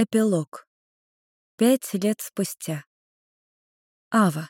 Эпилог. Пять лет спустя. Ава.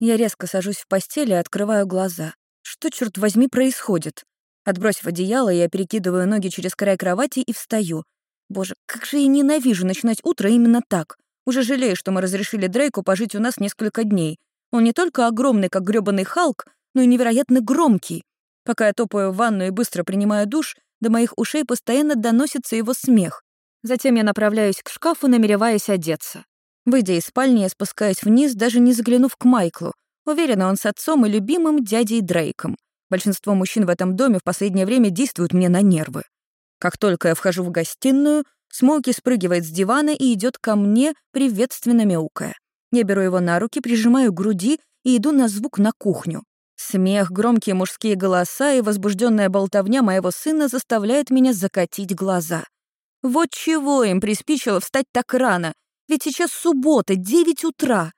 Я резко сажусь в постели и открываю глаза. Что, черт возьми, происходит? Отбросив одеяло, я перекидываю ноги через край кровати и встаю. Боже, как же я ненавижу начинать утро именно так. Уже жалею, что мы разрешили Дрейку пожить у нас несколько дней. Он не только огромный, как грёбаный Халк, но и невероятно громкий. Пока я топаю в ванну и быстро принимаю душ, до моих ушей постоянно доносится его смех. Затем я направляюсь к шкафу, намереваясь одеться. Выйдя из спальни, я спускаюсь вниз, даже не заглянув к Майклу. Уверена, он с отцом и любимым дядей Дрейком. Большинство мужчин в этом доме в последнее время действуют мне на нервы. Как только я вхожу в гостиную, Смоуки спрыгивает с дивана и идет ко мне, приветственно мяукая. Я беру его на руки, прижимаю к груди и иду на звук на кухню. Смех, громкие мужские голоса и возбужденная болтовня моего сына заставляют меня закатить глаза. Вот чего им приспичило встать так рано, ведь сейчас суббота, 9 утра.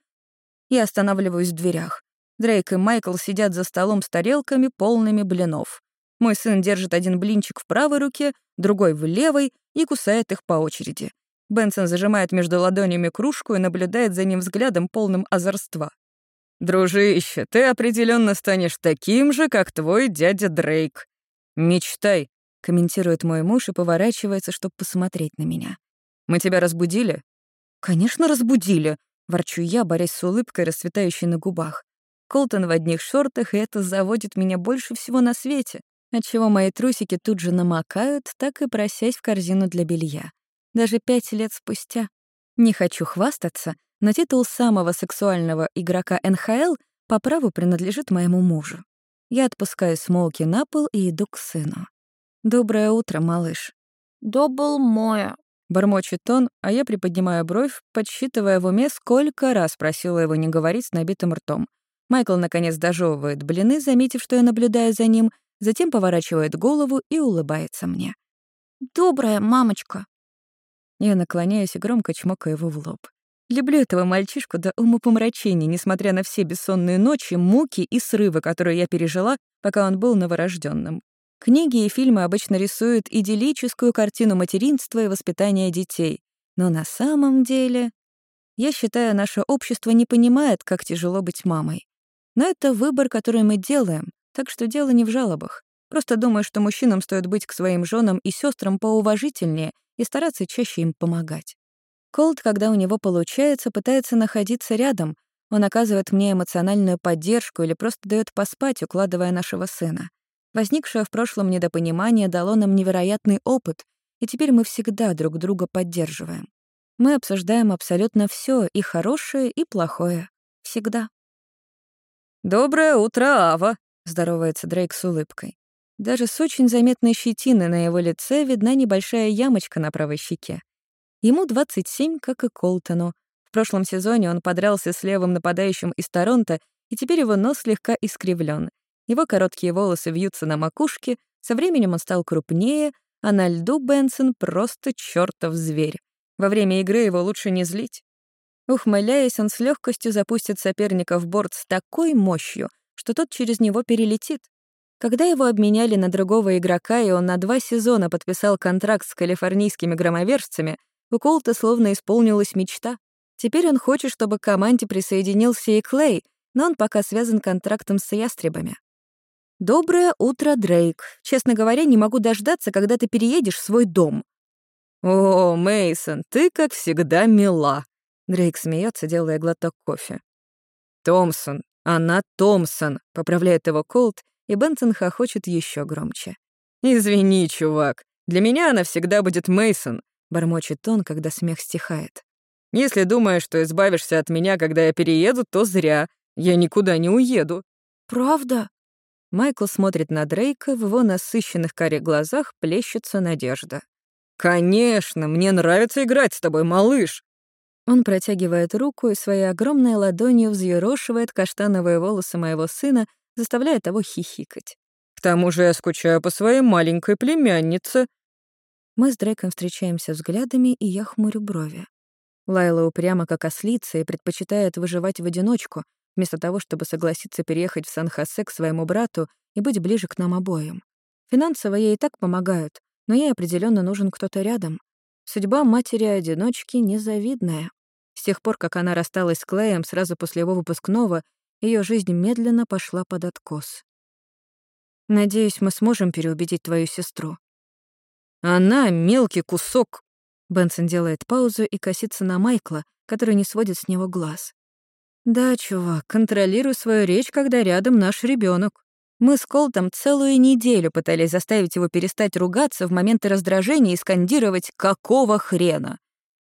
Я останавливаюсь в дверях. Дрейк и Майкл сидят за столом с тарелками, полными блинов. Мой сын держит один блинчик в правой руке, другой в левой и кусает их по очереди. Бенсон зажимает между ладонями кружку и наблюдает за ним взглядом, полным озорства. «Дружище, ты определенно станешь таким же, как твой дядя Дрейк. Мечтай», — комментирует мой муж и поворачивается, чтобы посмотреть на меня. «Мы тебя разбудили?» «Конечно, разбудили», — ворчу я, борясь с улыбкой, расцветающей на губах. Колтон в одних шортах, и это заводит меня больше всего на свете, отчего мои трусики тут же намокают, так и просясь в корзину для белья. Даже пять лет спустя. Не хочу хвастаться, но титул самого сексуального игрока НХЛ по праву принадлежит моему мужу. Я отпускаю Смоуки на пол и иду к сыну. «Доброе утро, малыш». «Добл моя», — бормочет он, а я приподнимаю бровь, подсчитывая в уме, сколько раз просила его не говорить с набитым ртом. Майкл, наконец, дожевывает блины, заметив, что я наблюдаю за ним, затем поворачивает голову и улыбается мне. «Добрая мамочка». Я наклоняюсь и громко чмокаю его в лоб. Люблю этого мальчишку до умопомрачения, несмотря на все бессонные ночи, муки и срывы, которые я пережила, пока он был новорожденным. Книги и фильмы обычно рисуют идиллическую картину материнства и воспитания детей. Но на самом деле... Я считаю, наше общество не понимает, как тяжело быть мамой. Но это выбор, который мы делаем, так что дело не в жалобах. Просто думаю, что мужчинам стоит быть к своим женам и сестрам поуважительнее и стараться чаще им помогать. Колд, когда у него получается, пытается находиться рядом. Он оказывает мне эмоциональную поддержку или просто дает поспать, укладывая нашего сына. Возникшее в прошлом недопонимание дало нам невероятный опыт, и теперь мы всегда друг друга поддерживаем. Мы обсуждаем абсолютно все, и хорошее, и плохое. Всегда. «Доброе утро, Ава», — здоровается Дрейк с улыбкой. Даже с очень заметной щетиной на его лице видна небольшая ямочка на правой щеке. Ему 27, как и Колтону. В прошлом сезоне он подрался с левым нападающим из Торонто, и теперь его нос слегка искривлен. Его короткие волосы вьются на макушке, со временем он стал крупнее, а на льду Бенсон просто чертов зверь. Во время игры его лучше не злить. Ухмыляясь, он с легкостью запустит соперника в борт с такой мощью, что тот через него перелетит. Когда его обменяли на другого игрока, и он на два сезона подписал контракт с калифорнийскими громовержцами, у Колта словно исполнилась мечта. Теперь он хочет, чтобы к команде присоединился и Клей, но он пока связан контрактом с ястребами. «Доброе утро, Дрейк. Честно говоря, не могу дождаться, когда ты переедешь в свой дом». «О, Мейсон, ты, как всегда, мила», — Дрейк смеется, делая глоток кофе. «Томпсон, она Томпсон», — поправляет его Колт, и Бенсон хохочет еще громче. «Извини, чувак, для меня она всегда будет Мейсон. — бормочет он, когда смех стихает. «Если думаешь, что избавишься от меня, когда я перееду, то зря. Я никуда не уеду». «Правда?» Майкл смотрит на Дрейка, в его насыщенных карих глазах плещется надежда. «Конечно, мне нравится играть с тобой, малыш!» Он протягивает руку и своей огромной ладонью взъерошивает каштановые волосы моего сына, заставляя того хихикать. «К тому же я скучаю по своей маленькой племяннице», мы с Дрейком встречаемся взглядами, и я хмурю брови. Лайла упряма как ослица и предпочитает выживать в одиночку, вместо того, чтобы согласиться переехать в Сан-Хосе к своему брату и быть ближе к нам обоим. Финансово ей и так помогают, но ей определенно нужен кто-то рядом. Судьба матери-одиночки незавидная. С тех пор, как она рассталась с Клеем сразу после его выпускного, ее жизнь медленно пошла под откос. Надеюсь, мы сможем переубедить твою сестру. Она — мелкий кусок. Бенсон делает паузу и косится на Майкла, который не сводит с него глаз. Да, чувак, контролируй свою речь, когда рядом наш ребенок. Мы с Колтом целую неделю пытались заставить его перестать ругаться в моменты раздражения и скандировать «какого хрена?».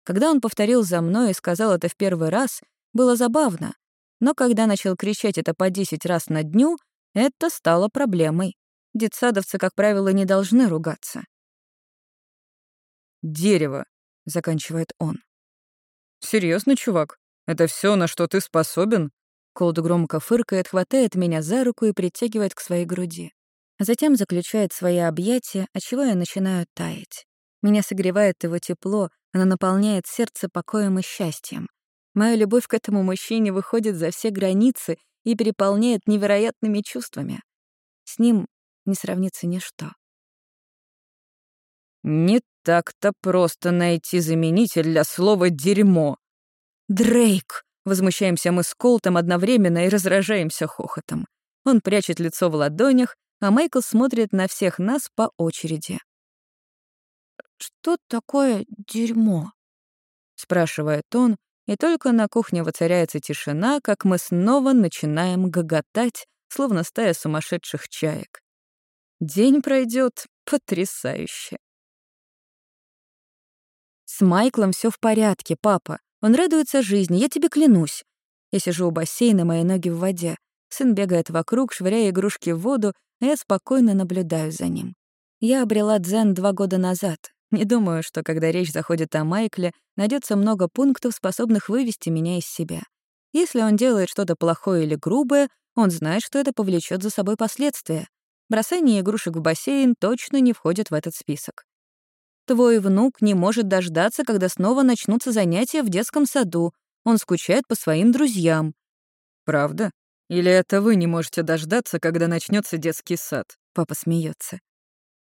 Когда он повторил за мной и сказал это в первый раз, было забавно. Но когда начал кричать это по 10 раз на дню, это стало проблемой. Детсадовцы, как правило, не должны ругаться. «Дерево», — заканчивает он. Серьезно, чувак? Это все, на что ты способен?» Колд громко фыркает, хватает меня за руку и притягивает к своей груди. Затем заключает свои объятия, отчего я начинаю таять. Меня согревает его тепло, оно наполняет сердце покоем и счастьем. Моя любовь к этому мужчине выходит за все границы и переполняет невероятными чувствами. С ним не сравнится ничто. «Не так-то просто найти заменитель для слова «дерьмо». «Дрейк!» Возмущаемся мы с Колтом одновременно и разражаемся хохотом. Он прячет лицо в ладонях, а Майкл смотрит на всех нас по очереди. «Что такое дерьмо?» — спрашивает он, и только на кухне воцаряется тишина, как мы снова начинаем гоготать, словно стая сумасшедших чаек. День пройдет потрясающе. С Майклом все в порядке, папа. Он радуется жизни, я тебе клянусь. Я сижу у бассейна, мои ноги в воде. Сын бегает вокруг, швыряя игрушки в воду, а я спокойно наблюдаю за ним. Я обрела дзен два года назад. Не думаю, что когда речь заходит о Майкле, найдется много пунктов, способных вывести меня из себя. Если он делает что-то плохое или грубое, он знает, что это повлечет за собой последствия. Бросание игрушек в бассейн точно не входит в этот список. Твой внук не может дождаться, когда снова начнутся занятия в детском саду. Он скучает по своим друзьям. Правда? Или это вы не можете дождаться, когда начнется детский сад? Папа смеется.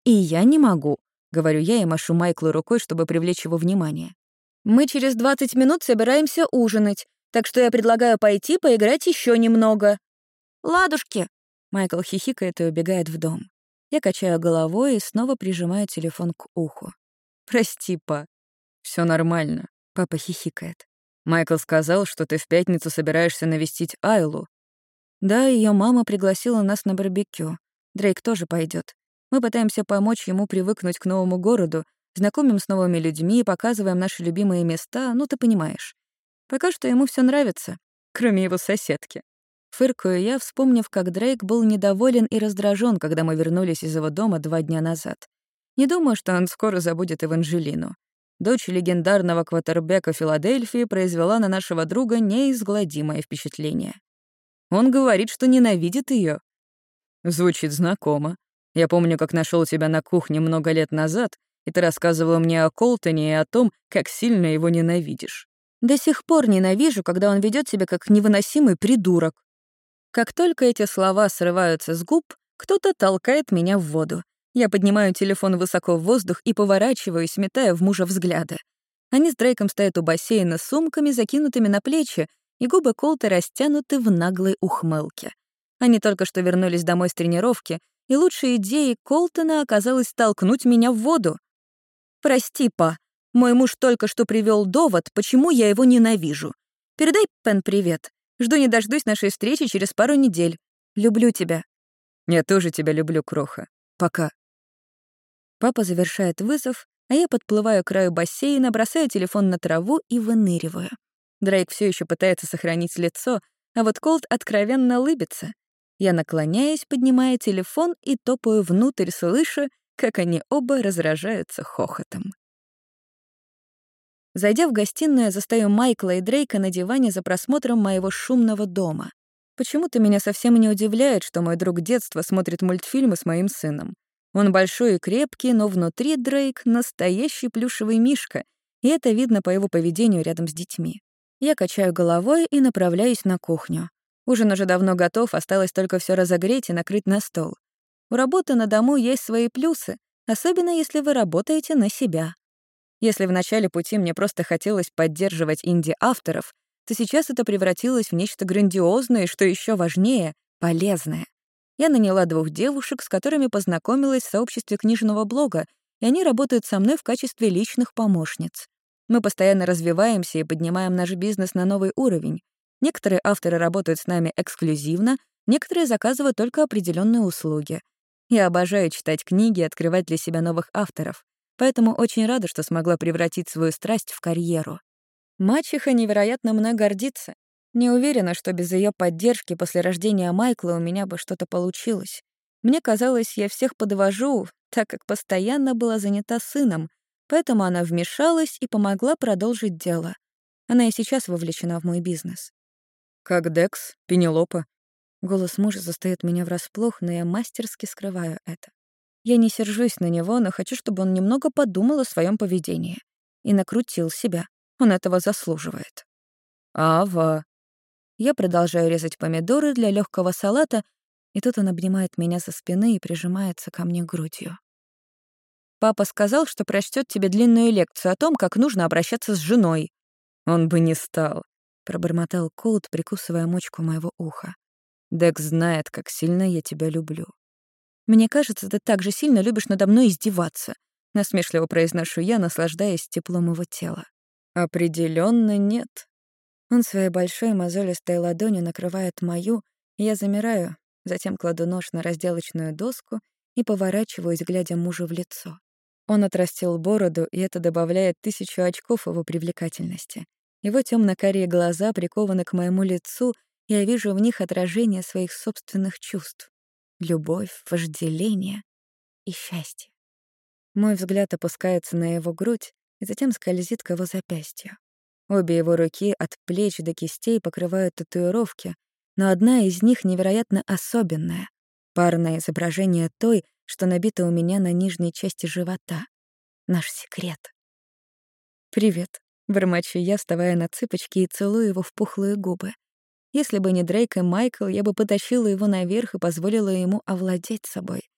И я не могу, говорю я и машу Майклу рукой, чтобы привлечь его внимание. Мы через 20 минут собираемся ужинать, так что я предлагаю пойти поиграть еще немного. Ладушки. Майкл хихикает и убегает в дом. Я качаю головой и снова прижимаю телефон к уху. «Прости, па». Все нормально», — папа хихикает. «Майкл сказал, что ты в пятницу собираешься навестить Айлу». «Да, ее мама пригласила нас на барбекю. Дрейк тоже пойдет. Мы пытаемся помочь ему привыкнуть к новому городу, знакомим с новыми людьми, показываем наши любимые места, ну ты понимаешь. Пока что ему все нравится, кроме его соседки. Фыркаю я, вспомнив, как Дрейк был недоволен и раздражен, когда мы вернулись из его дома два дня назад. Не думаю, что он скоро забудет Эванжелину. Дочь легендарного квотербека Филадельфии произвела на нашего друга неизгладимое впечатление. Он говорит, что ненавидит ее. Звучит знакомо. Я помню, как нашел тебя на кухне много лет назад, и ты рассказывала мне о Колтоне и о том, как сильно его ненавидишь. До сих пор ненавижу, когда он ведет себя как невыносимый придурок. Как только эти слова срываются с губ, кто-то толкает меня в воду. Я поднимаю телефон высоко в воздух и поворачиваюсь, метая в мужа взгляды. Они с Дрейком стоят у бассейна с сумками, закинутыми на плечи, и губы Колта растянуты в наглой ухмылке. Они только что вернулись домой с тренировки, и лучшей идеей Колтона оказалось толкнуть меня в воду. «Прости, па, мой муж только что привел довод, почему я его ненавижу. Передай Пен привет. Жду не дождусь нашей встречи через пару недель. Люблю тебя». «Я тоже тебя люблю, Кроха. Пока». Папа завершает вызов, а я подплываю к краю бассейна, бросаю телефон на траву и выныриваю. Дрейк все еще пытается сохранить лицо, а вот Колт откровенно улыбится. Я наклоняюсь, поднимая телефон и топаю внутрь, слыша, как они оба разражаются хохотом. Зайдя в гостиную, застаю Майкла и Дрейка на диване за просмотром моего шумного дома. Почему-то меня совсем не удивляет, что мой друг детства смотрит мультфильмы с моим сыном. Он большой и крепкий, но внутри Дрейк — настоящий плюшевый мишка, и это видно по его поведению рядом с детьми. Я качаю головой и направляюсь на кухню. Ужин уже давно готов, осталось только все разогреть и накрыть на стол. У работы на дому есть свои плюсы, особенно если вы работаете на себя. Если в начале пути мне просто хотелось поддерживать инди-авторов, то сейчас это превратилось в нечто грандиозное и, что еще важнее, полезное. Я наняла двух девушек, с которыми познакомилась в сообществе книжного блога, и они работают со мной в качестве личных помощниц. Мы постоянно развиваемся и поднимаем наш бизнес на новый уровень. Некоторые авторы работают с нами эксклюзивно, некоторые заказывают только определенные услуги. Я обожаю читать книги и открывать для себя новых авторов, поэтому очень рада, что смогла превратить свою страсть в карьеру. Мачеха невероятно мной гордится. Не уверена, что без ее поддержки после рождения Майкла у меня бы что-то получилось. Мне казалось, я всех подвожу, так как постоянно была занята сыном, поэтому она вмешалась и помогла продолжить дело. Она и сейчас вовлечена в мой бизнес. «Как Декс, Пенелопа?» Голос мужа застаёт меня врасплох, но я мастерски скрываю это. Я не сержусь на него, но хочу, чтобы он немного подумал о своем поведении. И накрутил себя. Он этого заслуживает. «Ава!» Я продолжаю резать помидоры для легкого салата, и тут он обнимает меня со спины и прижимается ко мне грудью. Папа сказал, что прочтет тебе длинную лекцию о том, как нужно обращаться с женой. Он бы не стал, пробормотал Колд, прикусывая мочку моего уха. Дек знает, как сильно я тебя люблю. Мне кажется, ты так же сильно любишь надо мной издеваться, насмешливо произношу я, наслаждаясь теплом его тела. Определенно нет. Он своей большой мозолистой ладонью накрывает мою, и я замираю, затем кладу нож на разделочную доску и поворачиваюсь, глядя мужу в лицо. Он отрастил бороду, и это добавляет тысячу очков его привлекательности. Его темно-карие глаза прикованы к моему лицу, и я вижу в них отражение своих собственных чувств. Любовь, вожделение и счастье. Мой взгляд опускается на его грудь и затем скользит к его запястью. Обе его руки от плеч до кистей покрывают татуировки, но одна из них невероятно особенная — парное изображение той, что набито у меня на нижней части живота. Наш секрет. «Привет», — бормочу я, вставая на цыпочки и целую его в пухлые губы. Если бы не Дрейк и Майкл, я бы потащила его наверх и позволила ему овладеть собой.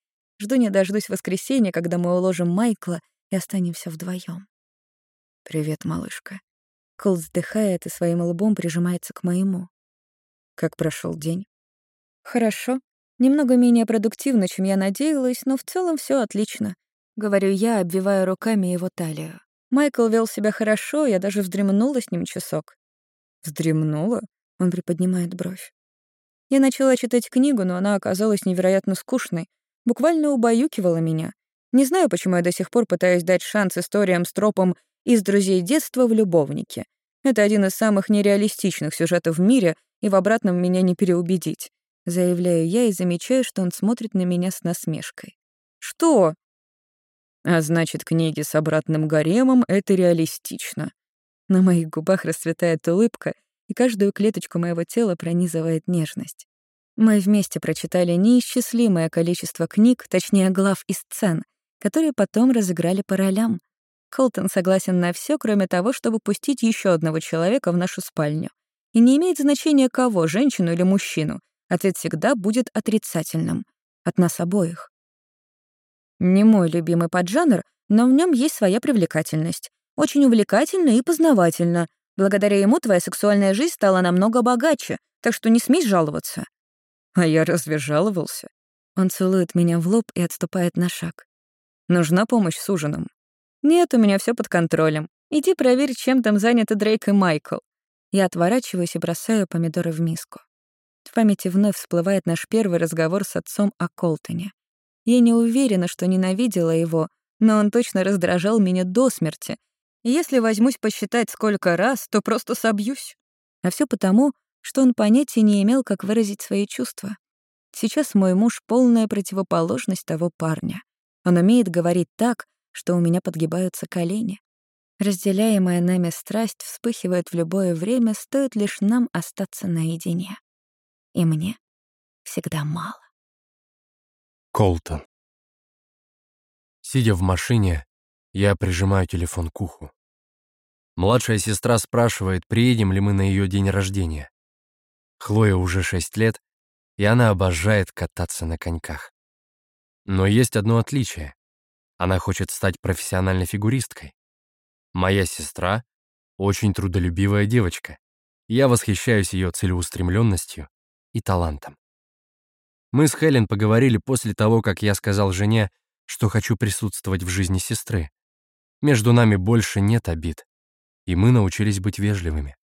Жду не дождусь воскресенья, когда мы уложим Майкла и останемся вдвоем. «Привет, малышка». Кол вздыхает и своим лбом прижимается к моему. «Как прошел день?» «Хорошо. Немного менее продуктивно, чем я надеялась, но в целом все отлично. Говорю я, обвивая руками его талию. Майкл вел себя хорошо, я даже вздремнула с ним часок. Вздремнула? Он приподнимает бровь. Я начала читать книгу, но она оказалась невероятно скучной. Буквально убаюкивала меня. Не знаю, почему я до сих пор пытаюсь дать шанс историям с тропом «из друзей детства в любовнике». Это один из самых нереалистичных сюжетов в мире, и в обратном меня не переубедить. Заявляю я и замечаю, что он смотрит на меня с насмешкой. «Что?» «А значит, книги с обратным гаремом — это реалистично». На моих губах расцветает улыбка, и каждую клеточку моего тела пронизывает нежность. Мы вместе прочитали неисчислимое количество книг, точнее, глав и сцен, которые потом разыграли по ролям. Колтон согласен на все, кроме того, чтобы пустить еще одного человека в нашу спальню. И не имеет значения кого, женщину или мужчину ответ всегда будет отрицательным. От нас обоих. Не мой любимый поджанр, но в нем есть своя привлекательность. Очень увлекательно и познавательно. Благодаря ему твоя сексуальная жизнь стала намного богаче, так что не смей жаловаться. А я разве жаловался? Он целует меня в лоб и отступает на шаг. Нужна помощь с ужином? Нет, у меня все под контролем. Иди проверь, чем там заняты Дрейк и Майкл. Я отворачиваюсь и бросаю помидоры в миску. В памяти вновь всплывает наш первый разговор с отцом о Колтоне. Я не уверена, что ненавидела его, но он точно раздражал меня до смерти. И если возьмусь посчитать, сколько раз, то просто собьюсь. А все потому, что он понятия не имел, как выразить свои чувства. Сейчас мой муж — полная противоположность того парня. Он умеет говорить так, что у меня подгибаются колени. Разделяемая нами страсть вспыхивает в любое время, стоит лишь нам остаться наедине и мне всегда мало. Колтон. Сидя в машине, я прижимаю телефон к уху. Младшая сестра спрашивает, приедем ли мы на ее день рождения. Хлоя уже шесть лет, и она обожает кататься на коньках. Но есть одно отличие. Она хочет стать профессиональной фигуристкой. Моя сестра — очень трудолюбивая девочка. Я восхищаюсь ее целеустремленностью и талантом. Мы с Хелен поговорили после того, как я сказал жене, что хочу присутствовать в жизни сестры. Между нами больше нет обид, и мы научились быть вежливыми.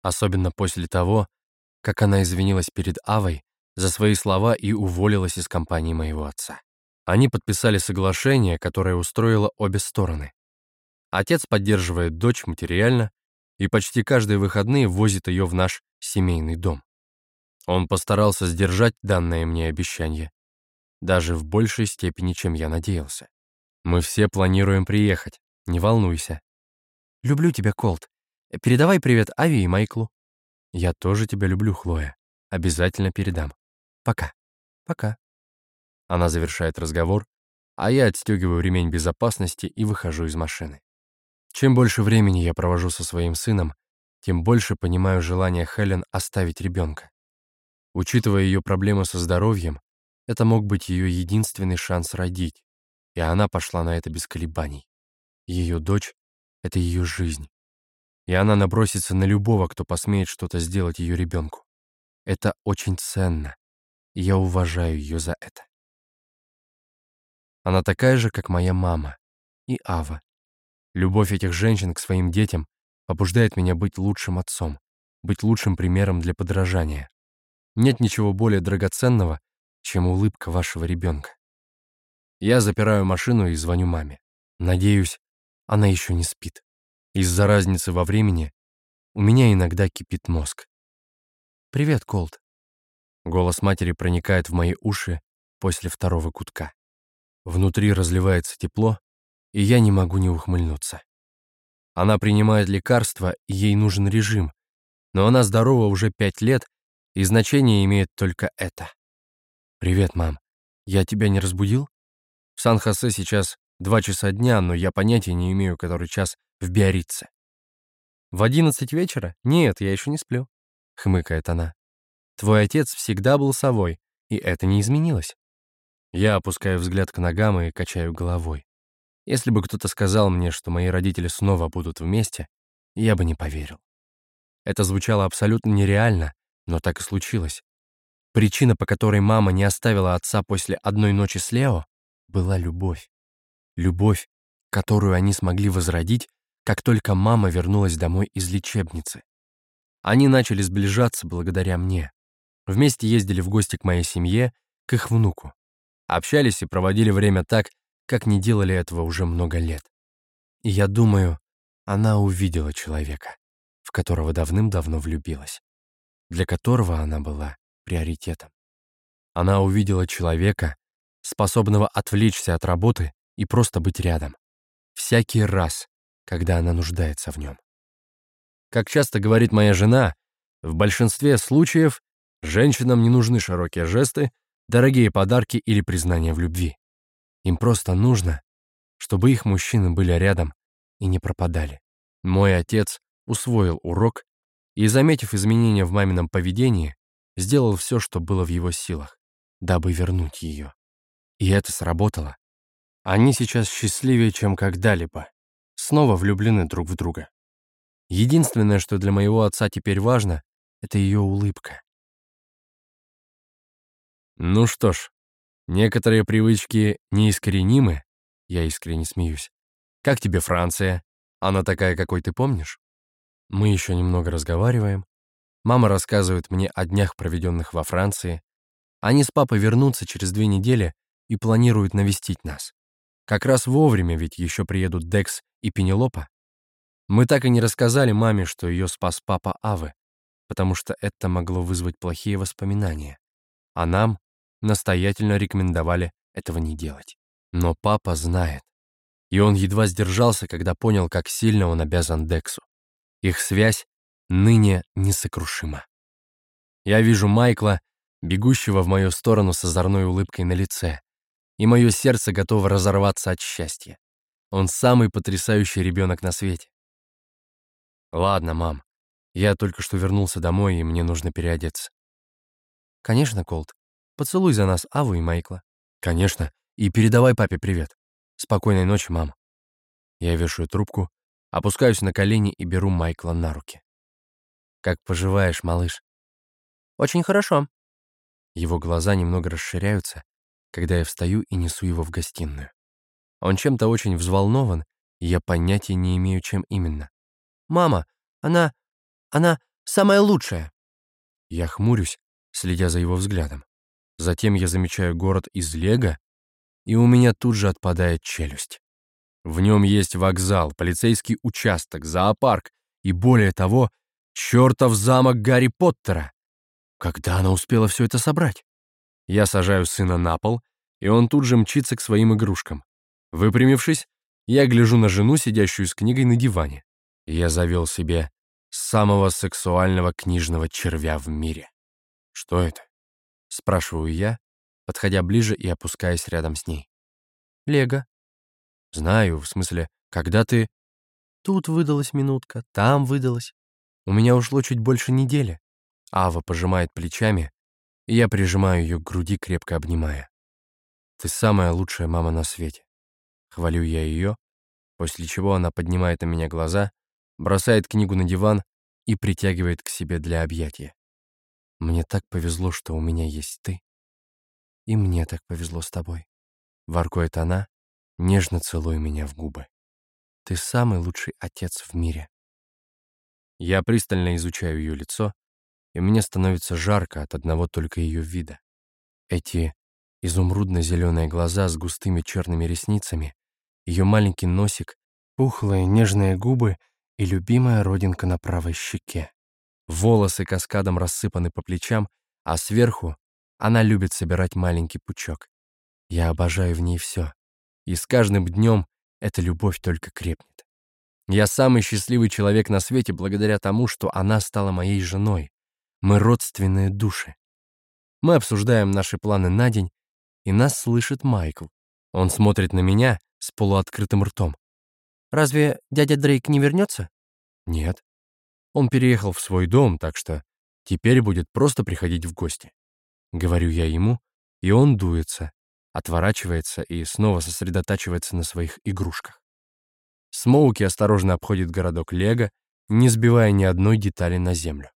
Особенно после того, как она извинилась перед Авой за свои слова и уволилась из компании моего отца. Они подписали соглашение, которое устроило обе стороны. Отец поддерживает дочь материально и почти каждые выходные возит ее в наш семейный дом. Он постарался сдержать данное мне обещание, даже в большей степени, чем я надеялся. Мы все планируем приехать, не волнуйся. Люблю тебя, Колт. Передавай привет Ави и Майклу. Я тоже тебя люблю, Хлоя. Обязательно передам. Пока. Пока. Она завершает разговор, а я отстегиваю ремень безопасности и выхожу из машины. Чем больше времени я провожу со своим сыном, тем больше понимаю желание Хелен оставить ребенка. Учитывая ее проблемы со здоровьем, это мог быть ее единственный шанс родить, и она пошла на это без колебаний. Ее дочь — это ее жизнь, и она набросится на любого, кто посмеет что-то сделать ее ребенку. Это очень ценно, и я уважаю ее за это. Она такая же, как моя мама и Ава. Любовь этих женщин к своим детям побуждает меня быть лучшим отцом, быть лучшим примером для подражания. Нет ничего более драгоценного, чем улыбка вашего ребенка. Я запираю машину и звоню маме. Надеюсь, она еще не спит. Из-за разницы во времени у меня иногда кипит мозг. «Привет, Колт». Голос матери проникает в мои уши после второго кутка. Внутри разливается тепло, и я не могу не ухмыльнуться. Она принимает лекарства, и ей нужен режим, но она здорова уже пять лет, и значение имеет только это. «Привет, мам. Я тебя не разбудил?» В Сан-Хосе сейчас два часа дня, но я понятия не имею, который час в Биорице. «В одиннадцать вечера? Нет, я еще не сплю», — хмыкает она. «Твой отец всегда был совой, и это не изменилось. Я опускаю взгляд к ногам и качаю головой. Если бы кто-то сказал мне, что мои родители снова будут вместе, я бы не поверил. Это звучало абсолютно нереально, но так и случилось. Причина, по которой мама не оставила отца после одной ночи с Лео, была любовь. Любовь, которую они смогли возродить, как только мама вернулась домой из лечебницы. Они начали сближаться благодаря мне. Вместе ездили в гости к моей семье, к их внуку общались и проводили время так, как не делали этого уже много лет. И я думаю, она увидела человека, в которого давным-давно влюбилась, для которого она была приоритетом. Она увидела человека, способного отвлечься от работы и просто быть рядом. Всякий раз, когда она нуждается в нем. Как часто говорит моя жена, в большинстве случаев женщинам не нужны широкие жесты, дорогие подарки или признание в любви. Им просто нужно, чтобы их мужчины были рядом и не пропадали. Мой отец усвоил урок и, заметив изменения в мамином поведении, сделал все, что было в его силах, дабы вернуть ее. И это сработало. Они сейчас счастливее, чем когда-либо, снова влюблены друг в друга. Единственное, что для моего отца теперь важно, это ее улыбка. Ну что ж, некоторые привычки неискоренимы. Я искренне смеюсь. Как тебе Франция? Она такая, какой ты помнишь? Мы еще немного разговариваем. Мама рассказывает мне о днях, проведенных во Франции. Они с папой вернутся через две недели и планируют навестить нас. Как раз вовремя, ведь еще приедут Декс и Пенелопа. Мы так и не рассказали маме, что ее спас папа Авы, потому что это могло вызвать плохие воспоминания. А нам настоятельно рекомендовали этого не делать. Но папа знает. И он едва сдержался, когда понял, как сильно он обязан Дексу. Их связь ныне несокрушима. Я вижу Майкла, бегущего в мою сторону с озорной улыбкой на лице, и мое сердце готово разорваться от счастья. Он самый потрясающий ребенок на свете. Ладно, мам, я только что вернулся домой, и мне нужно переодеться. Конечно, Колт, Поцелуй за нас Аву и Майкла. Конечно. И передавай папе привет. Спокойной ночи, мам. Я вешаю трубку Опускаюсь на колени и беру Майкла на руки. «Как поживаешь, малыш?» «Очень хорошо». Его глаза немного расширяются, когда я встаю и несу его в гостиную. Он чем-то очень взволнован, и я понятия не имею, чем именно. «Мама, она... она самая лучшая!» Я хмурюсь, следя за его взглядом. Затем я замечаю город из Лего, и у меня тут же отпадает челюсть. В нем есть вокзал, полицейский участок, зоопарк и, более того, чертов замок Гарри Поттера. Когда она успела все это собрать? Я сажаю сына на пол, и он тут же мчится к своим игрушкам. Выпрямившись, я гляжу на жену, сидящую с книгой на диване. Я завел себе самого сексуального книжного червя в мире. Что это? Спрашиваю я, подходя ближе и опускаясь рядом с ней. Лего. Знаю, в смысле, когда ты... Тут выдалась минутка, там выдалась. У меня ушло чуть больше недели. Ава пожимает плечами, и я прижимаю ее к груди, крепко обнимая. Ты самая лучшая мама на свете. Хвалю я ее, после чего она поднимает на меня глаза, бросает книгу на диван и притягивает к себе для объятия. Мне так повезло, что у меня есть ты. И мне так повезло с тобой. Воркует она, нежно целуя меня в губы. Ты самый лучший отец в мире. Я пристально изучаю ее лицо, и мне становится жарко от одного только ее вида. Эти изумрудно-зеленые глаза с густыми черными ресницами, ее маленький носик, пухлые нежные губы и любимая родинка на правой щеке. Волосы каскадом рассыпаны по плечам, а сверху она любит собирать маленький пучок. Я обожаю в ней все, и с каждым днем эта любовь только крепнет. Я самый счастливый человек на свете благодаря тому, что она стала моей женой. Мы родственные души. Мы обсуждаем наши планы на день, и нас слышит Майкл. Он смотрит на меня с полуоткрытым ртом. «Разве дядя Дрейк не вернется?» «Нет. Он переехал в свой дом, так что теперь будет просто приходить в гости». Говорю я ему, и он дуется, отворачивается и снова сосредотачивается на своих игрушках. Смоуки осторожно обходит городок Лего, не сбивая ни одной детали на землю.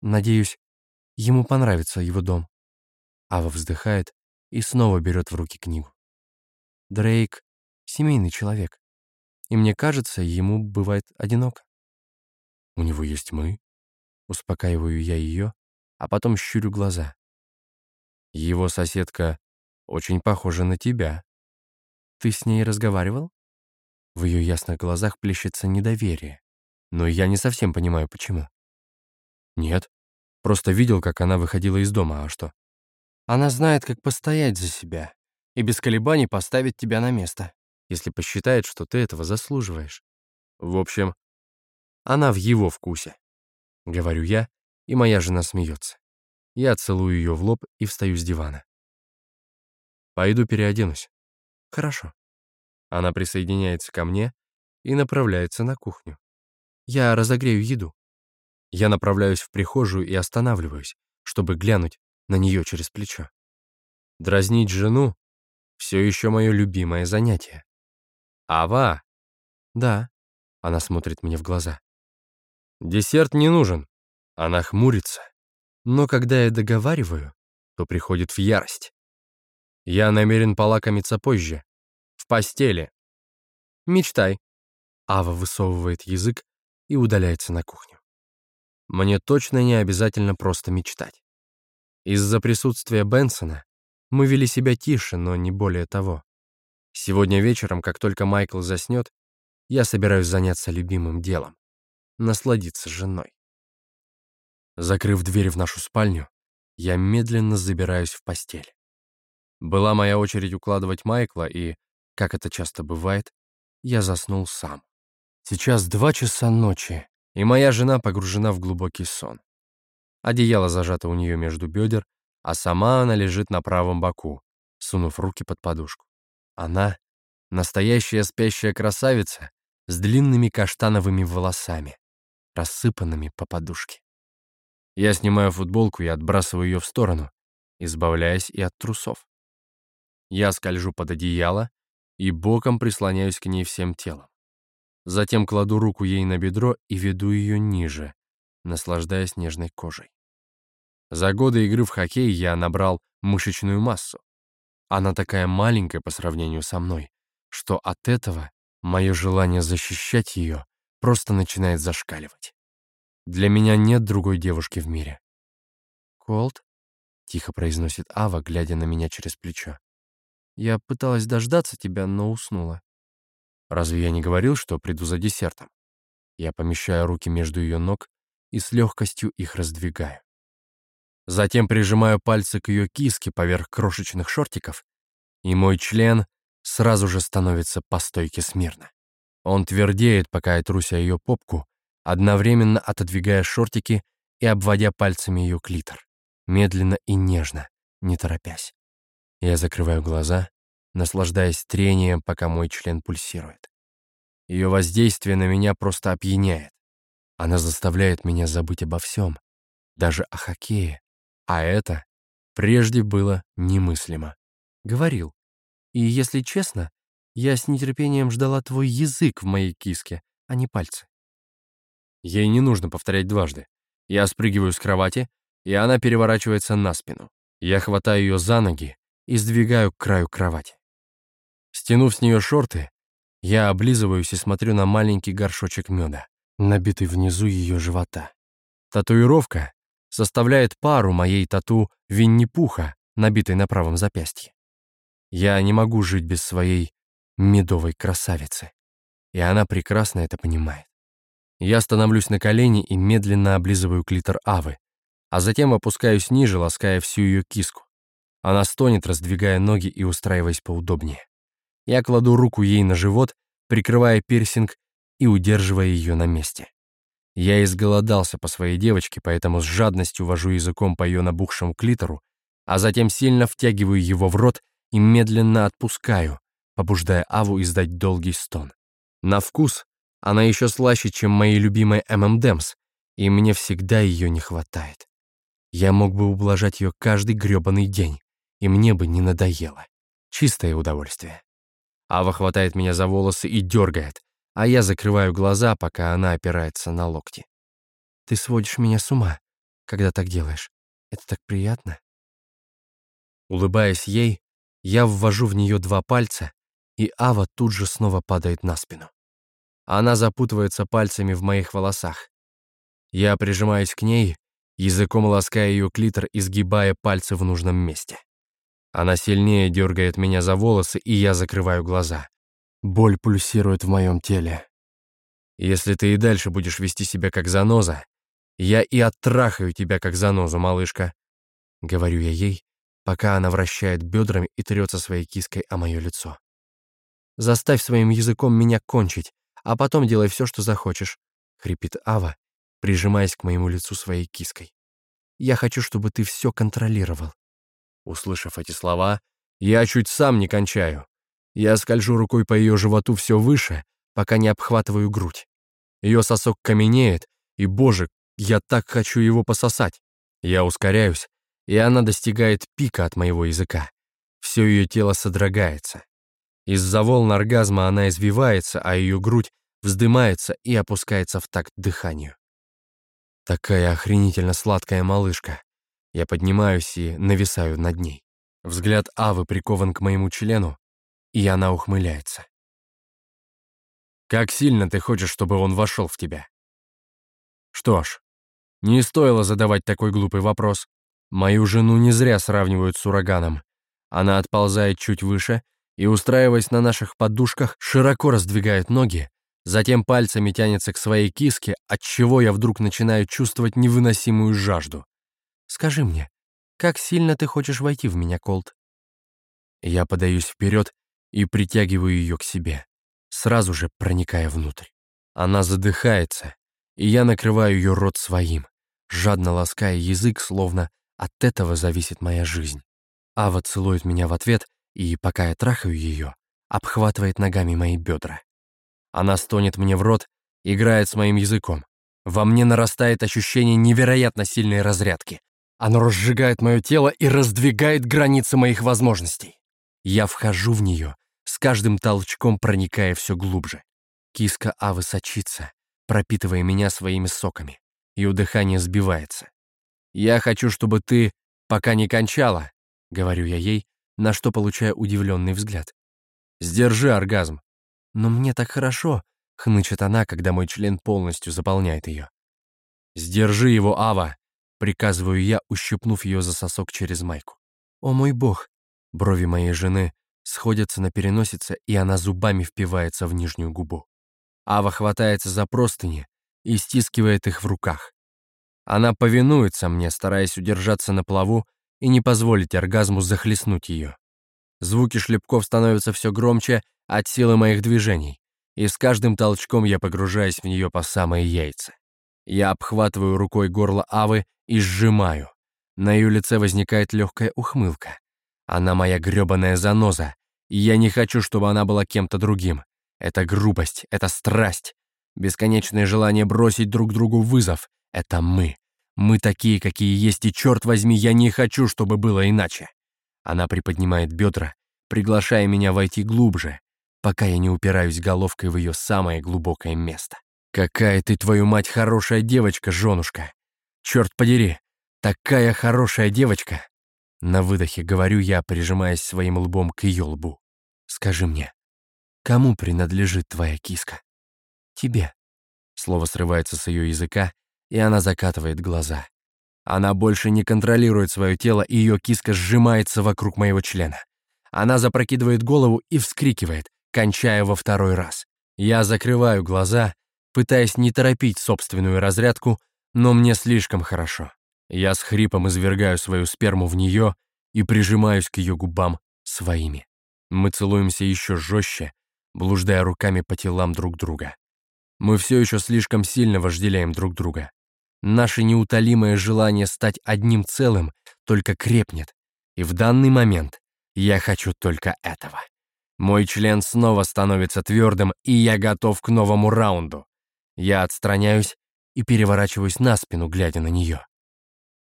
Надеюсь, ему понравится его дом. Ава вздыхает и снова берет в руки книгу. Дрейк — семейный человек, и мне кажется, ему бывает одиноко. У него есть мы, успокаиваю я ее, а потом щурю глаза. Его соседка очень похожа на тебя. Ты с ней разговаривал? В ее ясных глазах плещется недоверие, но я не совсем понимаю, почему. Нет, просто видел, как она выходила из дома, а что? Она знает, как постоять за себя и без колебаний поставить тебя на место, если посчитает, что ты этого заслуживаешь. В общем, она в его вкусе. Говорю я, и моя жена смеется. Я целую ее в лоб и встаю с дивана. Пойду переоденусь. Хорошо. Она присоединяется ко мне и направляется на кухню. Я разогрею еду. Я направляюсь в прихожую и останавливаюсь, чтобы глянуть на нее через плечо. Дразнить жену — все еще мое любимое занятие. «Ава!» «Да», — она смотрит мне в глаза. «Десерт не нужен». Она хмурится. Но когда я договариваю, то приходит в ярость. Я намерен полакомиться позже. В постели. Мечтай. Ава высовывает язык и удаляется на кухню. Мне точно не обязательно просто мечтать. Из-за присутствия Бенсона мы вели себя тише, но не более того. Сегодня вечером, как только Майкл заснет, я собираюсь заняться любимым делом — насладиться женой. Закрыв дверь в нашу спальню, я медленно забираюсь в постель. Была моя очередь укладывать Майкла, и, как это часто бывает, я заснул сам. Сейчас два часа ночи, и моя жена погружена в глубокий сон. Одеяло зажато у нее между бедер, а сама она лежит на правом боку, сунув руки под подушку. Она — настоящая спящая красавица с длинными каштановыми волосами, рассыпанными по подушке. Я снимаю футболку и отбрасываю ее в сторону, избавляясь и от трусов. Я скольжу под одеяло и боком прислоняюсь к ней всем телом. Затем кладу руку ей на бедро и веду ее ниже, наслаждаясь нежной кожей. За годы игры в хоккей я набрал мышечную массу. Она такая маленькая по сравнению со мной, что от этого мое желание защищать ее просто начинает зашкаливать. Для меня нет другой девушки в мире. «Колт?» — тихо произносит Ава, глядя на меня через плечо. «Я пыталась дождаться тебя, но уснула». Разве я не говорил, что приду за десертом? Я помещаю руки между ее ног и с легкостью их раздвигаю. Затем прижимаю пальцы к ее киске поверх крошечных шортиков, и мой член сразу же становится по стойке смирно. Он твердеет, пока я труся ее попку, одновременно отодвигая шортики и обводя пальцами ее клитор, медленно и нежно, не торопясь. Я закрываю глаза, наслаждаясь трением, пока мой член пульсирует. Ее воздействие на меня просто опьяняет. Она заставляет меня забыть обо всем, даже о хоккее. А это прежде было немыслимо. Говорил. И, если честно, я с нетерпением ждала твой язык в моей киске, а не пальцы. Ей не нужно повторять дважды. Я спрыгиваю с кровати, и она переворачивается на спину. Я хватаю ее за ноги и сдвигаю к краю кровати. Стянув с нее шорты, я облизываюсь и смотрю на маленький горшочек меда, набитый внизу ее живота. Татуировка составляет пару моей тату Винни-Пуха, набитой на правом запястье. Я не могу жить без своей медовой красавицы, и она прекрасно это понимает. Я становлюсь на колени и медленно облизываю клитор Авы, а затем опускаюсь ниже, лаская всю ее киску. Она стонет, раздвигая ноги и устраиваясь поудобнее. Я кладу руку ей на живот, прикрывая пирсинг и удерживая ее на месте. Я изголодался по своей девочке, поэтому с жадностью вожу языком по ее набухшему клитору, а затем сильно втягиваю его в рот и медленно отпускаю, побуждая Аву издать долгий стон. На вкус она еще слаще, чем мои любимые ММДМС, и мне всегда ее не хватает. Я мог бы ублажать ее каждый грёбаный день, и мне бы не надоело. Чистое удовольствие. Ава хватает меня за волосы и дергает, а я закрываю глаза, пока она опирается на локти. «Ты сводишь меня с ума, когда так делаешь. Это так приятно». Улыбаясь ей, я ввожу в нее два пальца, и Ава тут же снова падает на спину. Она запутывается пальцами в моих волосах. Я прижимаюсь к ней, языком лаская ее клитор и сгибая пальцы в нужном месте. Она сильнее дергает меня за волосы, и я закрываю глаза. Боль пульсирует в моем теле. Если ты и дальше будешь вести себя как заноза, я и оттрахаю тебя как занозу, малышка. Говорю я ей, пока она вращает бедрами и трется своей киской о мое лицо. Заставь своим языком меня кончить, а потом делай все, что захочешь, хрипит Ава, прижимаясь к моему лицу своей киской. Я хочу, чтобы ты все контролировал. Услышав эти слова, я чуть сам не кончаю. Я скольжу рукой по ее животу все выше, пока не обхватываю грудь. Ее сосок каменеет, и, боже, я так хочу его пососать. Я ускоряюсь, и она достигает пика от моего языка. Все ее тело содрогается. Из-за волн оргазма она извивается, а ее грудь вздымается и опускается в такт дыханию. Такая охренительно сладкая малышка. Я поднимаюсь и нависаю над ней. Взгляд Авы прикован к моему члену, и она ухмыляется. «Как сильно ты хочешь, чтобы он вошел в тебя?» Что ж, не стоило задавать такой глупый вопрос. Мою жену не зря сравнивают с ураганом. Она отползает чуть выше и, устраиваясь на наших подушках, широко раздвигает ноги, затем пальцами тянется к своей киске, от чего я вдруг начинаю чувствовать невыносимую жажду. Скажи мне, как сильно ты хочешь войти в меня, Колт?» Я подаюсь вперед и притягиваю ее к себе, сразу же проникая внутрь. Она задыхается, и я накрываю ее рот своим, жадно лаская язык, словно от этого зависит моя жизнь. Ава целует меня в ответ, и, пока я трахаю ее, обхватывает ногами мои бедра. Она стонет мне в рот, играет с моим языком. Во мне нарастает ощущение невероятно сильной разрядки. Оно разжигает мое тело и раздвигает границы моих возможностей. Я вхожу в нее, с каждым толчком проникая все глубже. Киска Авы сочится, пропитывая меня своими соками. Ее дыхание сбивается. «Я хочу, чтобы ты пока не кончала», — говорю я ей, на что получаю удивленный взгляд. «Сдержи оргазм». «Но мне так хорошо», — хнычет она, когда мой член полностью заполняет ее. «Сдержи его, Ава», — приказываю я, ущипнув ее за сосок через майку. «О мой бог!» Брови моей жены сходятся на переносице, и она зубами впивается в нижнюю губу. Ава хватается за простыни и стискивает их в руках. Она повинуется мне, стараясь удержаться на плаву и не позволить оргазму захлестнуть ее. Звуки шлепков становятся все громче от силы моих движений, и с каждым толчком я погружаюсь в нее по самые яйца. Я обхватываю рукой горло Авы и сжимаю. На ее лице возникает легкая ухмылка. Она моя грёбаная заноза, и я не хочу, чтобы она была кем-то другим. Это грубость, это страсть, бесконечное желание бросить друг другу вызов. Это мы. Мы такие, какие есть, и черт возьми, я не хочу, чтобы было иначе. Она приподнимает бедра, приглашая меня войти глубже, пока я не упираюсь головкой в ее самое глубокое место. «Какая ты, твою мать, хорошая девочка, женушка! Черт подери, такая хорошая девочка!» На выдохе говорю я, прижимаясь своим лбом к ее лбу. «Скажи мне, кому принадлежит твоя киска?» «Тебе». Слово срывается с ее языка, и она закатывает глаза. Она больше не контролирует свое тело, и ее киска сжимается вокруг моего члена. Она запрокидывает голову и вскрикивает, кончая во второй раз. Я закрываю глаза, пытаясь не торопить собственную разрядку, но мне слишком хорошо. Я с хрипом извергаю свою сперму в нее и прижимаюсь к ее губам своими. Мы целуемся еще жестче, блуждая руками по телам друг друга. Мы все еще слишком сильно вожделяем друг друга. Наше неутолимое желание стать одним целым только крепнет, и в данный момент я хочу только этого. Мой член снова становится твердым, и я готов к новому раунду. Я отстраняюсь и переворачиваюсь на спину, глядя на нее.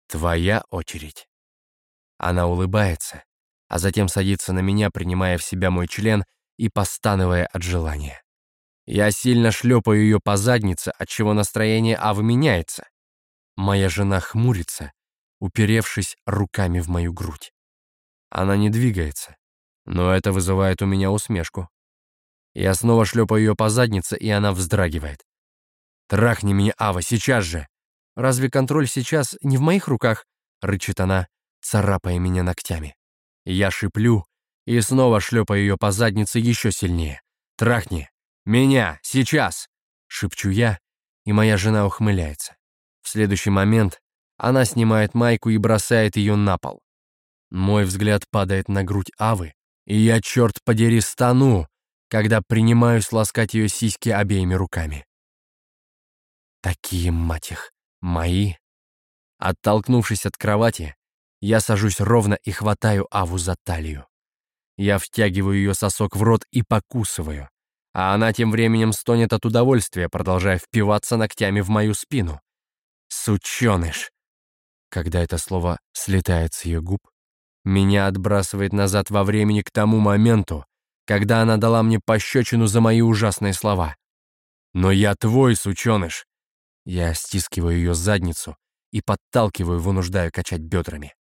Твоя очередь. Она улыбается, а затем садится на меня, принимая в себя мой член и постановая от желания. Я сильно шлепаю ее по заднице, отчего настроение Авы меняется. Моя жена хмурится, уперевшись руками в мою грудь. Она не двигается, но это вызывает у меня усмешку. Я снова шлепаю ее по заднице, и она вздрагивает. «Трахни меня, Ава, сейчас же!» «Разве контроль сейчас не в моих руках?» — рычит она, царапая меня ногтями. Я шиплю и снова шлепаю ее по заднице еще сильнее. «Трахни! Меня! Сейчас!» — шепчу я, и моя жена ухмыляется. В следующий момент она снимает майку и бросает ее на пол. Мой взгляд падает на грудь Авы, и я, черт подери, стану, когда принимаюсь ласкать ее сиськи обеими руками. Такие, мать их, мои. Оттолкнувшись от кровати, я сажусь ровно и хватаю Аву за талию. Я втягиваю ее сосок в рот и покусываю, а она тем временем стонет от удовольствия, продолжая впиваться ногтями в мою спину. Сученыш. Когда это слово слетает с ее губ, меня отбрасывает назад во времени к тому моменту, когда она дала мне пощечину за мои ужасные слова. «Но я твой, сученыш!» Я стискиваю ее задницу и подталкиваю, вынуждая качать бедрами.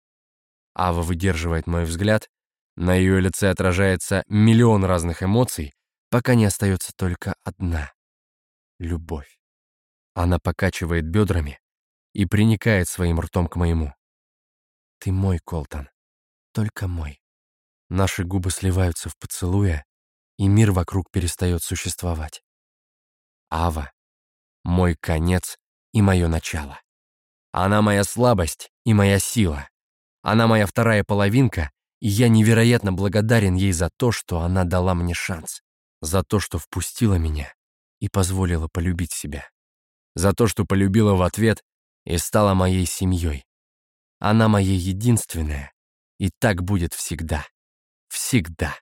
Ава выдерживает мой взгляд, на ее лице отражается миллион разных эмоций, пока не остается только одна — любовь. Она покачивает бедрами, и приникает своим ртом к моему. «Ты мой, Колтон, только мой». Наши губы сливаются в поцелуе, и мир вокруг перестает существовать. Ава — мой конец и мое начало. Она моя слабость и моя сила. Она моя вторая половинка, и я невероятно благодарен ей за то, что она дала мне шанс, за то, что впустила меня и позволила полюбить себя, за то, что полюбила в ответ и стала моей семьей. Она моя единственная, и так будет всегда. Всегда.